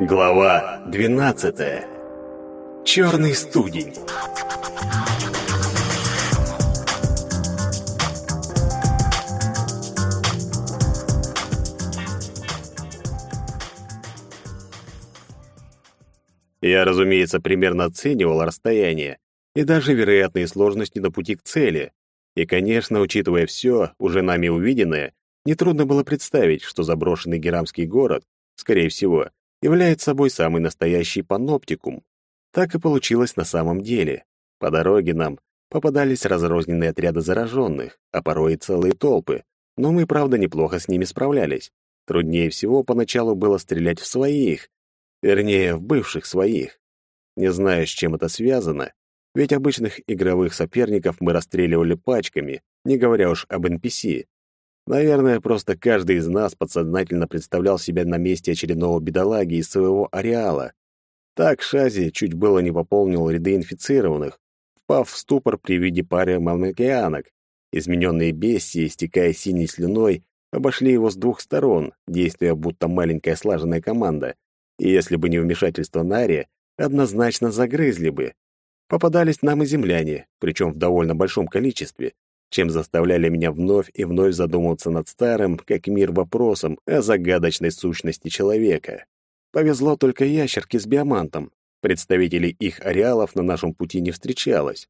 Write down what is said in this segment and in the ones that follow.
Глава 12. Черный студень. Я, разумеется, примерно оценивал расстояние и даже вероятные сложности на пути к цели. И, конечно, учитывая все, уже нами увиденное, нетрудно было представить, что заброшенный Герамский город, скорее всего, является собой самый настоящий паноптикум. Так и получилось на самом деле. По дороге нам попадались разрозненные отряды зараженных, а порой и целые толпы, но мы, правда, неплохо с ними справлялись. Труднее всего поначалу было стрелять в своих, вернее, в бывших своих. Не знаю, с чем это связано, ведь обычных игровых соперников мы расстреливали пачками, не говоря уж об NPC. Наверное, просто каждый из нас подсознательно представлял себя на месте очередного бедолаги из своего ареала. Так Шази чуть было не пополнил ряды инфицированных, впав в ступор при виде пары мамакианок. Измененные бестии, истекая синей слюной, обошли его с двух сторон, действуя будто маленькая слаженная команда, и если бы не вмешательство Нари, однозначно загрызли бы. Попадались нам и земляне, причем в довольно большом количестве, чем заставляли меня вновь и вновь задумываться над старым, как мир, вопросом о загадочной сущности человека. Повезло только ящерке с биомантом. Представителей их ареалов на нашем пути не встречалось.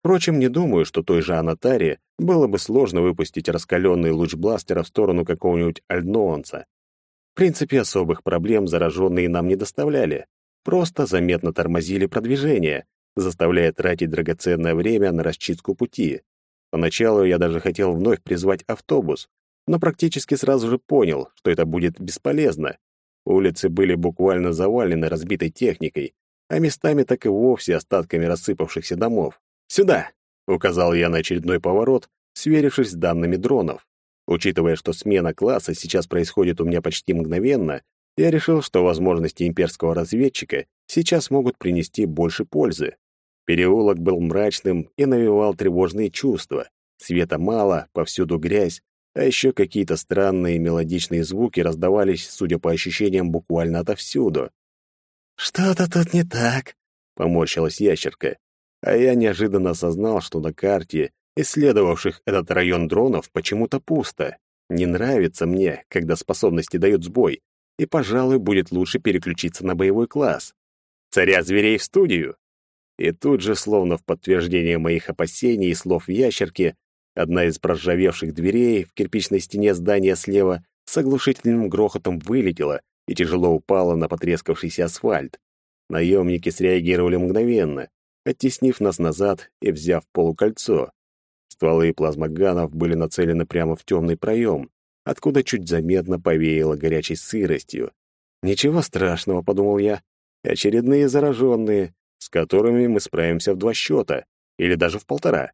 Впрочем, не думаю, что той же Анатаре было бы сложно выпустить раскаленный луч бластера в сторону какого-нибудь альдноонца. В принципе, особых проблем зараженные нам не доставляли. Просто заметно тормозили продвижение, заставляя тратить драгоценное время на расчистку пути. Поначалу я даже хотел вновь призвать автобус, но практически сразу же понял, что это будет бесполезно. Улицы были буквально завалены разбитой техникой, а местами так и вовсе остатками рассыпавшихся домов. «Сюда!» — указал я на очередной поворот, сверившись с данными дронов. Учитывая, что смена класса сейчас происходит у меня почти мгновенно, я решил, что возможности имперского разведчика сейчас могут принести больше пользы. Переулок был мрачным и навевал тревожные чувства. Света мало, повсюду грязь, а еще какие-то странные мелодичные звуки раздавались, судя по ощущениям, буквально отовсюду. «Что-то тут не так», — поморщилась ящерка. А я неожиданно осознал, что на карте, исследовавших этот район дронов, почему-то пусто. Не нравится мне, когда способности дают сбой, и, пожалуй, будет лучше переключиться на боевой класс. Царя зверей в студию. И тут же, словно в подтверждение моих опасений и слов ящерки, одна из проржавевших дверей в кирпичной стене здания слева с оглушительным грохотом вылетела и тяжело упала на потрескавшийся асфальт. Наемники среагировали мгновенно, оттеснив нас назад и взяв полукольцо. Стволы плазмоганов были нацелены прямо в темный проем, откуда чуть заметно повеяло горячей сыростью. «Ничего страшного», — подумал я. «Очередные зараженные, с которыми мы справимся в два счета, или даже в полтора.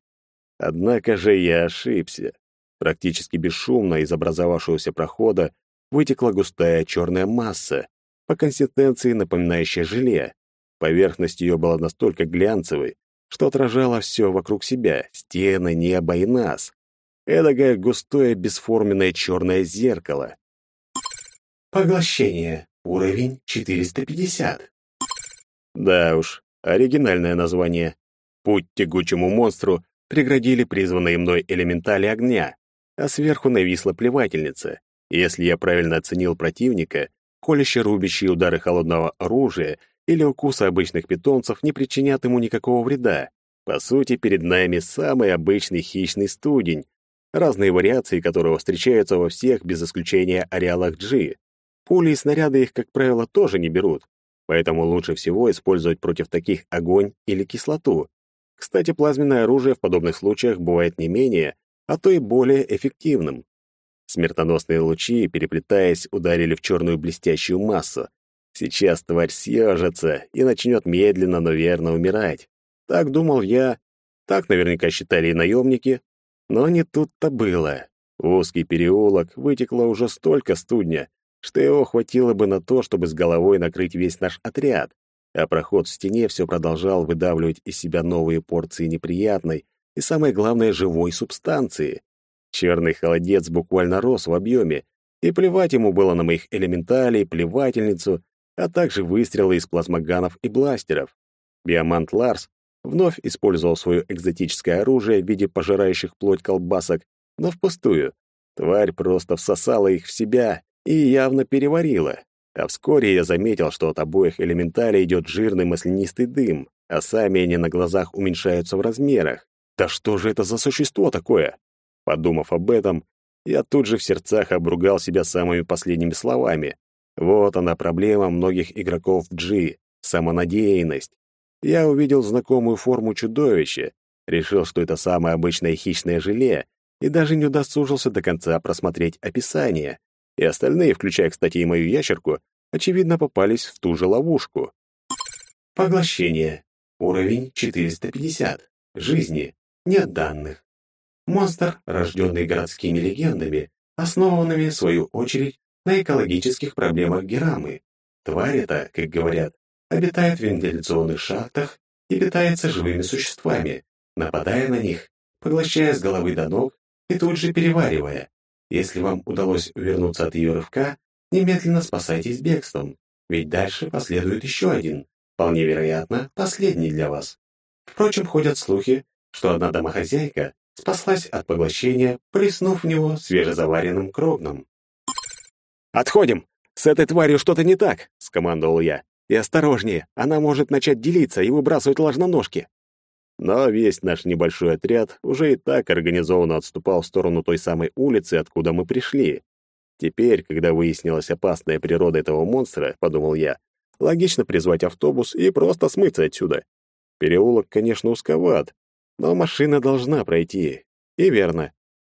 Однако же я ошибся. Практически бесшумно из образовавшегося прохода вытекла густая черная масса, по консистенции напоминающая желе. Поверхность ее была настолько глянцевой, что отражала все вокруг себя — стены, небо и нас. Эдакое густое бесформенное черное зеркало. Поглощение. Уровень 450. Да уж, Оригинальное название. Путь тягучему монстру преградили призванные мной элементали огня, а сверху нависла плевательница. Если я правильно оценил противника, колюще-рубящие удары холодного оружия или укусы обычных питомцев не причинят ему никакого вреда. По сути, перед нами самый обычный хищный студень, разные вариации которого встречаются во всех, без исключения, ареалах G. Пули и снаряды их, как правило, тоже не берут, Поэтому лучше всего использовать против таких огонь или кислоту. Кстати, плазменное оружие в подобных случаях бывает не менее, а то и более эффективным. Смертоносные лучи, переплетаясь, ударили в черную блестящую массу. Сейчас тварь съежится и начнет медленно, но верно умирать. Так думал я, так наверняка считали и наемники. Но не тут-то было. В узкий переулок вытекло уже столько студня, что его хватило бы на то, чтобы с головой накрыть весь наш отряд, а проход в стене все продолжал выдавливать из себя новые порции неприятной и, самое главное, живой субстанции. Черный холодец буквально рос в объеме, и плевать ему было на моих элементалей, плевательницу а также выстрелы из плазмоганов и бластеров. Биомант Ларс вновь использовал свое экзотическое оружие в виде пожирающих плоть колбасок, но впустую. Тварь просто всосала их в себя и явно переварила. А вскоре я заметил, что от обоих элементалей идет жирный маслянистый дым, а сами они на глазах уменьшаются в размерах. Да что же это за существо такое? Подумав об этом, я тут же в сердцах обругал себя самыми последними словами. Вот она проблема многих игроков в G — самонадеянность. Я увидел знакомую форму чудовища, решил, что это самое обычное хищное желе, и даже не удосужился до конца просмотреть описание. И остальные, включая, кстати, и мою ящерку, очевидно, попались в ту же ловушку. Поглощение. Уровень 450. Жизни. Нет данных. Монстр, рожденный городскими легендами, основанными, в свою очередь, на экологических проблемах Герамы. Тварь эта, как говорят, обитает в вентиляционных шахтах и питается живыми существами, нападая на них, поглощая с головы до ног и тут же переваривая. Если вам удалось вернуться от ее рывка, немедленно спасайтесь бегством, ведь дальше последует еще один, вполне вероятно, последний для вас. Впрочем, ходят слухи, что одна домохозяйка спаслась от поглощения, плеснув в него свежезаваренным кровным. «Отходим! С этой тварью что-то не так!» — скомандовал я. «И осторожнее, она может начать делиться и выбрасывать ложноножки!» Но весь наш небольшой отряд уже и так организованно отступал в сторону той самой улицы, откуда мы пришли. Теперь, когда выяснилась опасная природа этого монстра, подумал я, логично призвать автобус и просто смыться отсюда. Переулок, конечно, узковат, но машина должна пройти. И верно.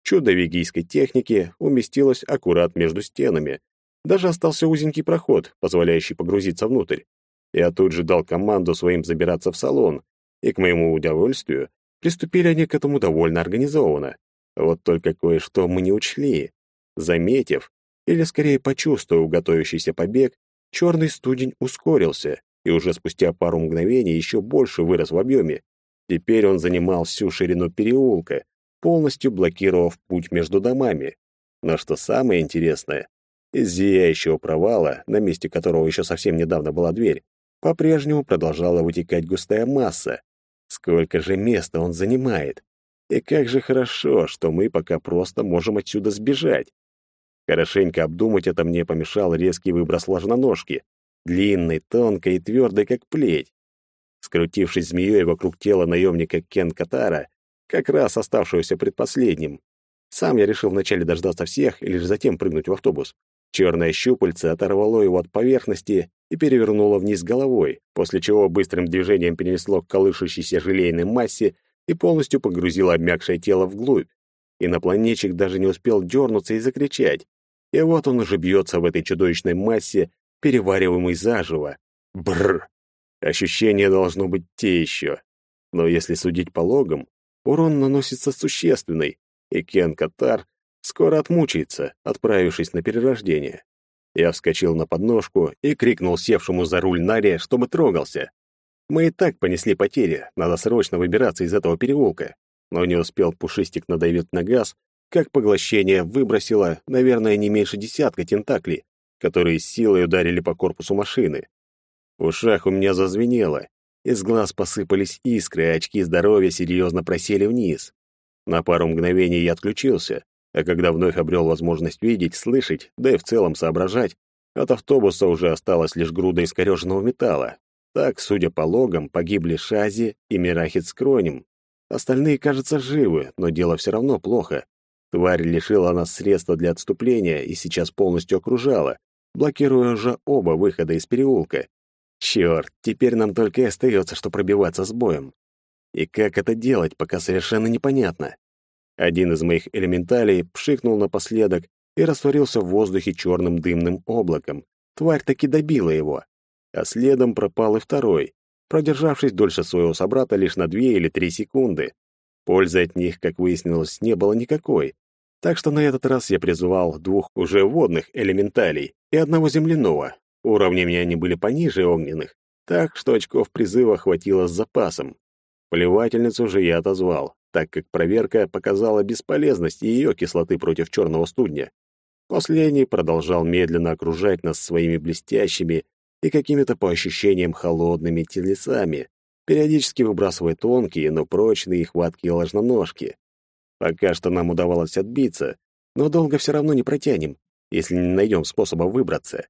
Чудо вегийской техники уместилось аккурат между стенами. Даже остался узенький проход, позволяющий погрузиться внутрь. Я тут же дал команду своим забираться в салон, и, к моему удовольствию, приступили они к этому довольно организованно. Вот только кое-что мы не учли. Заметив, или скорее почувствовав готовящийся побег, черный студень ускорился и уже спустя пару мгновений еще больше вырос в объеме. Теперь он занимал всю ширину переулка, полностью блокировав путь между домами. Но что самое интересное, из зияющего провала, на месте которого еще совсем недавно была дверь, по-прежнему продолжала вытекать густая масса. Сколько же места он занимает! И как же хорошо, что мы пока просто можем отсюда сбежать. Хорошенько обдумать это мне помешал резкий выброс ложноножки, длинной, тонкой и твердой, как плеть. Скрутившись змеей вокруг тела наемника Кен Катара, как раз оставшегося предпоследним, сам я решил вначале дождаться всех и лишь затем прыгнуть в автобус. Черное щупальце оторвало его от поверхности и перевернуло вниз головой, после чего быстрым движением перенесло к колышущейся желейной массе и полностью погрузило обмякшее тело вглубь. Инопланетчик даже не успел дернуться и закричать. И вот он уже бьется в этой чудовищной массе, перевариваемой заживо. Бррр! Ощущения должно быть те еще. Но если судить по логам, урон наносится существенный, и Кен Катар скоро отмучается, отправившись на перерождение. Я вскочил на подножку и крикнул севшему за руль Наре, чтобы трогался. Мы и так понесли потери, надо срочно выбираться из этого переулка. Но не успел Пушистик надавить на газ, как поглощение выбросило, наверное, не меньше десятка тентаклей, которые силой ударили по корпусу машины. В ушах у меня зазвенело, из глаз посыпались искры, а очки здоровья серьезно просели вниз. На пару мгновений я отключился, а когда вновь обрел возможность видеть, слышать, да и в целом соображать, от автобуса уже осталась лишь груда искореженного металла. Так, судя по логам, погибли Шази и Мирахит с Кронем. Остальные, кажется, живы, но дело все равно плохо. Тварь лишила нас средства для отступления и сейчас полностью окружала, блокируя уже оба выхода из переулка. Черт, теперь нам только и остается, что пробиваться с боем. И как это делать, пока совершенно непонятно. Один из моих элементалей пшикнул напоследок и растворился в воздухе черным дымным облаком. Тварь таки добила его. А следом пропал и второй, продержавшись дольше своего собрата лишь на две или три секунды. Пользы от них, как выяснилось, не было никакой. Так что на этот раз я призвал двух уже водных элементалей и одного земляного. Уровнями они были пониже огненных, так что очков призыва хватило с запасом. Плевательницу же я отозвал так как проверка показала бесполезность ее кислоты против черного студня. Последний продолжал медленно окружать нас своими блестящими, и какими-то по ощущениям холодными телесами, периодически выбрасывая тонкие, но прочные и хваткие ложноножки. Пока что нам удавалось отбиться, но долго все равно не протянем, если не найдем способа выбраться.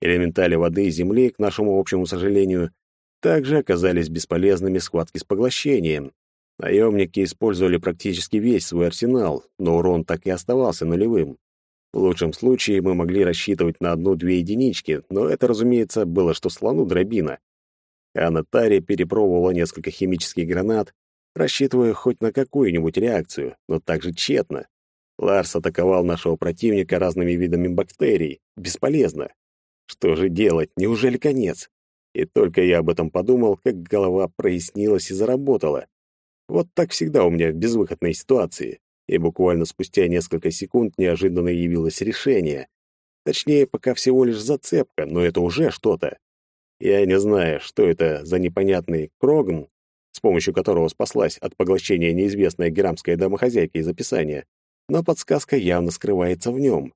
Элементали воды и земли, к нашему общему сожалению, также оказались бесполезными в схватке с поглощением. Наемники использовали практически весь свой арсенал, но урон так и оставался нулевым. В лучшем случае мы могли рассчитывать на одну-две единички, но это, разумеется, было что слону дробина. А Натария перепробовала несколько химических гранат, рассчитывая хоть на какую-нибудь реакцию, но также тщетно. Ларс атаковал нашего противника разными видами бактерий. Бесполезно. Что же делать? Неужели конец? И только я об этом подумал, как голова прояснилась и заработала. Вот так всегда у меня в безвыходной ситуации. И буквально спустя несколько секунд неожиданно явилось решение. Точнее, пока всего лишь зацепка, но это уже что-то. Я не знаю, что это за непонятный крогн, с помощью которого спаслась от поглощения неизвестная герамская домохозяйка из описания, но подсказка явно скрывается в нем.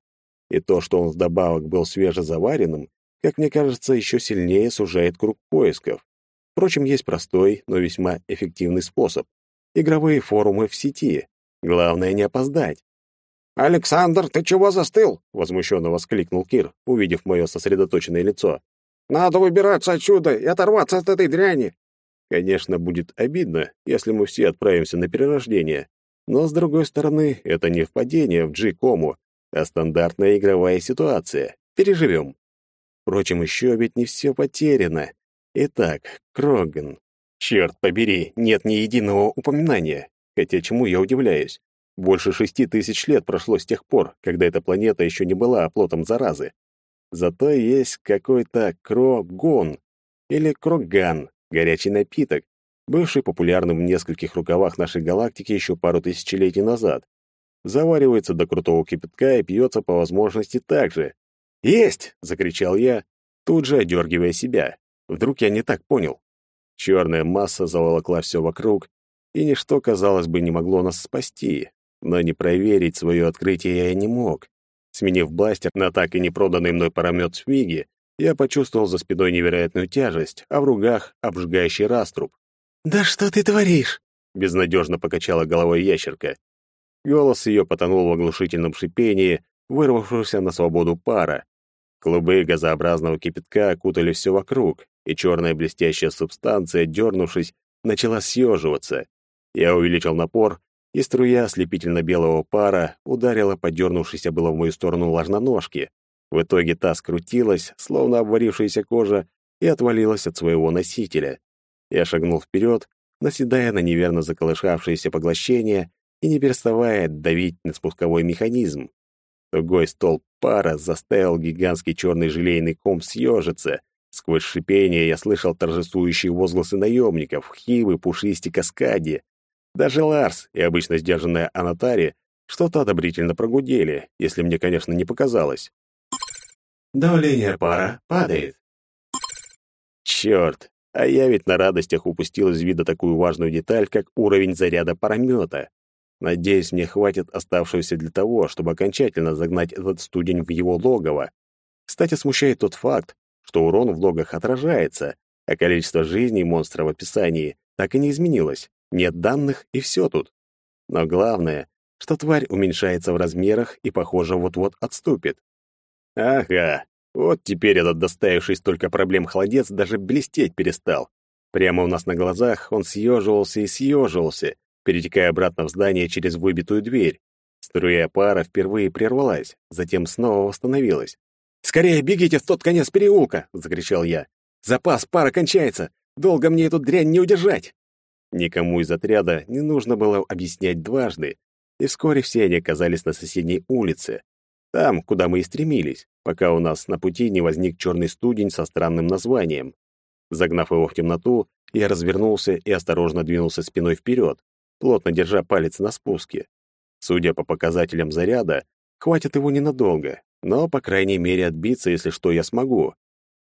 И то, что он вдобавок был свежезаваренным, как мне кажется, еще сильнее сужает круг поисков. Впрочем, есть простой, но весьма эффективный способ. Игровые форумы в сети. Главное не опоздать. «Александр, ты чего застыл?» — возмущенно воскликнул Кир, увидев мое сосредоточенное лицо. «Надо выбираться отсюда и оторваться от этой дряни!» Конечно, будет обидно, если мы все отправимся на перерождение. Но, с другой стороны, это не впадение в G-кому, а стандартная игровая ситуация. Переживем. Впрочем, еще ведь не все потеряно. Итак, Кроган. Черт побери, нет ни единого упоминания. Хотя чему я удивляюсь? Больше шести тысяч лет прошло с тех пор, когда эта планета еще не была оплотом заразы. Зато есть какой-то Крогон или Кроган, горячий напиток, бывший популярным в нескольких рукавах нашей галактики еще пару тысячелетий назад. Заваривается до крутого кипятка и пьется по возможности так же. «Есть!» — закричал я, тут же одергивая себя. Вдруг я не так понял. Черная масса заволокла все вокруг, и ничто, казалось бы, не могло нас спасти. Но не проверить свое открытие я не мог. Сменив бластер на так и не проданный мной паромет Свиги, я почувствовал за спиной невероятную тяжесть, а в ругах — обжигающий раструб. «Да что ты творишь?» — безнадежно покачала головой ящерка. Голос ее потонул в оглушительном шипении, вырвавшегося на свободу пара. Клубы газообразного кипятка окутали все вокруг, и черная блестящая субстанция, дернувшись, начала съеживаться. Я увеличил напор, и струя ослепительно-белого пара ударила по дернувшейся было в мою сторону ложноножки. В итоге та скрутилась, словно обварившаяся кожа, и отвалилась от своего носителя. Я шагнул вперед, наседая на неверно заколышавшееся поглощение и не переставая давить на спусковой механизм. Тугой столб пара заставил гигантский черный желейный ком съежиться. Сквозь шипение я слышал торжествующие возгласы наемников, хивы, пушисти, каскади. Даже Ларс и обычно сдержанная Анатари что-то одобрительно прогудели, если мне, конечно, не показалось. Давление пара падает. Черт, а я ведь на радостях упустил из вида такую важную деталь, как уровень заряда паромета. Надеюсь, мне хватит оставшегося для того, чтобы окончательно загнать этот студень в его логово. Кстати, смущает тот факт, что урон в логах отражается, а количество жизней монстра в описании так и не изменилось. Нет данных, и все тут. Но главное, что тварь уменьшается в размерах и, похоже, вот-вот отступит. Ага, вот теперь этот доставивший столько проблем холодец даже блестеть перестал. Прямо у нас на глазах он съеживался и съеживался, перетекая обратно в здание через выбитую дверь. Струя пара впервые прервалась, затем снова восстановилась. «Скорее бегите в тот конец переулка!» — закричал я. «Запас пара кончается! Долго мне эту дрянь не удержать!» Никому из отряда не нужно было объяснять дважды, и вскоре все они оказались на соседней улице. Там, куда мы и стремились, пока у нас на пути не возник черный студень со странным названием. Загнав его в темноту, я развернулся и осторожно двинулся спиной вперед, плотно держа палец на спуске. Судя по показателям заряда, хватит его ненадолго, но, по крайней мере, отбиться, если что, я смогу.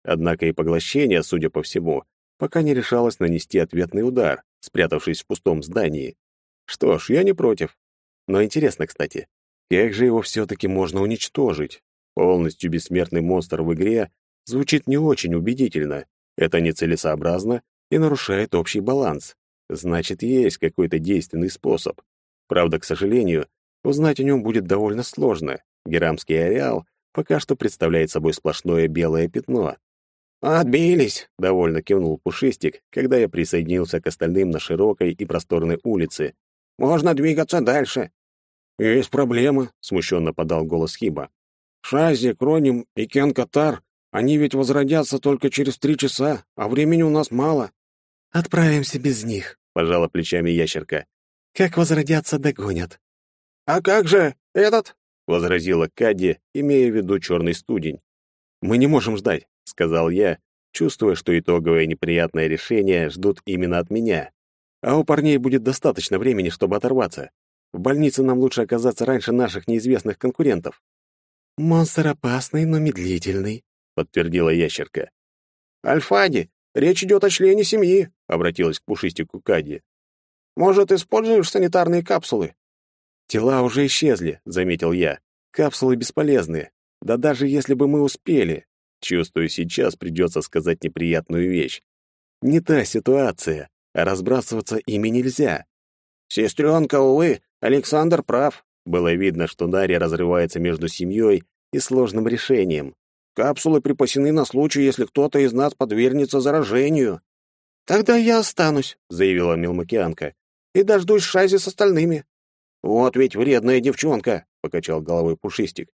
Однако и поглощение, судя по всему, пока не решалось нанести ответный удар, спрятавшись в пустом здании. Что ж, я не против. Но интересно, кстати, как же его все-таки можно уничтожить? Полностью бессмертный монстр в игре звучит не очень убедительно. Это нецелесообразно и нарушает общий баланс. Значит, есть какой-то действенный способ. Правда, к сожалению, узнать о нем будет довольно сложно. Герамский ареал пока что представляет собой сплошное белое пятно. «Отбились!» — довольно кивнул Пушистик, когда я присоединился к остальным на широкой и просторной улице. «Можно двигаться дальше». «Есть проблема», — смущенно подал голос Хиба. «Шази, Кроним и Кен-Катар, они ведь возродятся только через три часа, а времени у нас мало». «Отправимся без них», — пожала плечами ящерка. «Как возродятся, догонят». «А как же этот?» — возразила Кадди, имея в виду черный студень. «Мы не можем ждать», — сказал я, чувствуя, что итоговое неприятное решение ждут именно от меня. А у парней будет достаточно времени, чтобы оторваться. В больнице нам лучше оказаться раньше наших неизвестных конкурентов. «Монстр опасный, но медлительный», — подтвердила ящерка. «Альфади, речь идет о члене семьи», — обратилась к пушистику Кади. «Может, используешь санитарные капсулы?» «Тела уже исчезли», — заметил я. «Капсулы бесполезны. Да даже если бы мы успели. Чувствую, сейчас придется сказать неприятную вещь. Не та ситуация, разбрасываться ими нельзя». «Сестренка, увы, Александр прав. Было видно, что Дарья разрывается между семьей и сложным решением. Капсулы припасены на случай, если кто-то из нас подвергнется заражению. Тогда я останусь, заявила Милмакианка, и дождусь Шази с остальными. Вот ведь вредная девчонка, покачал головой Пушистик.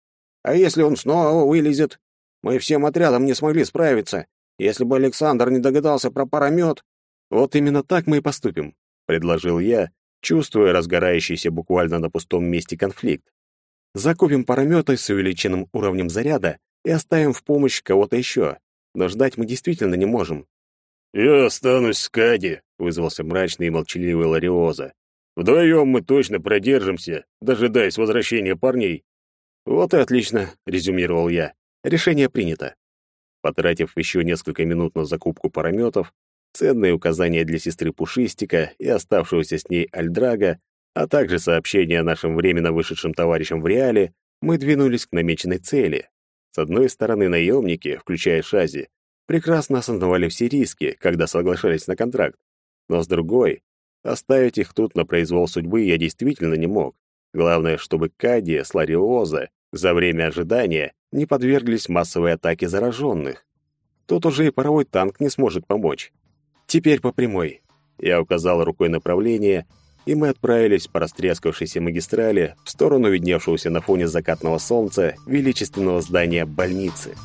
А если он снова вылезет? Мы всем отрядом не смогли справиться. Если бы Александр не догадался про паромет... Вот именно так мы и поступим, предложил я, чувствуя разгорающийся буквально на пустом месте конфликт. Закупим парометы с увеличенным уровнем заряда и оставим в помощь кого-то еще. Но ждать мы действительно не можем. «Я останусь с Кади», — вызвался мрачный и молчаливый Лариоза. «Вдвоем мы точно продержимся, дожидаясь возвращения парней». «Вот и отлично», — резюмировал я. «Решение принято». Потратив еще несколько минут на закупку парометов, ценные указания для сестры Пушистика и оставшегося с ней Альдрага, а также сообщение о нашем временно вышедшем товарищам в реале, мы двинулись к намеченной цели. С одной стороны, наемники, включая Шази, прекрасно осознавали все риски, когда соглашались на контракт. Но с другой, оставить их тут на произвол судьбы я действительно не мог. Главное, чтобы Кади с Лариоза за время ожидания не подверглись массовой атаке зараженных. Тут уже и паровой танк не сможет помочь. Теперь по прямой. Я указал рукой направление, и мы отправились по растрескавшейся магистрали в сторону видневшегося на фоне закатного солнца величественного здания больницы.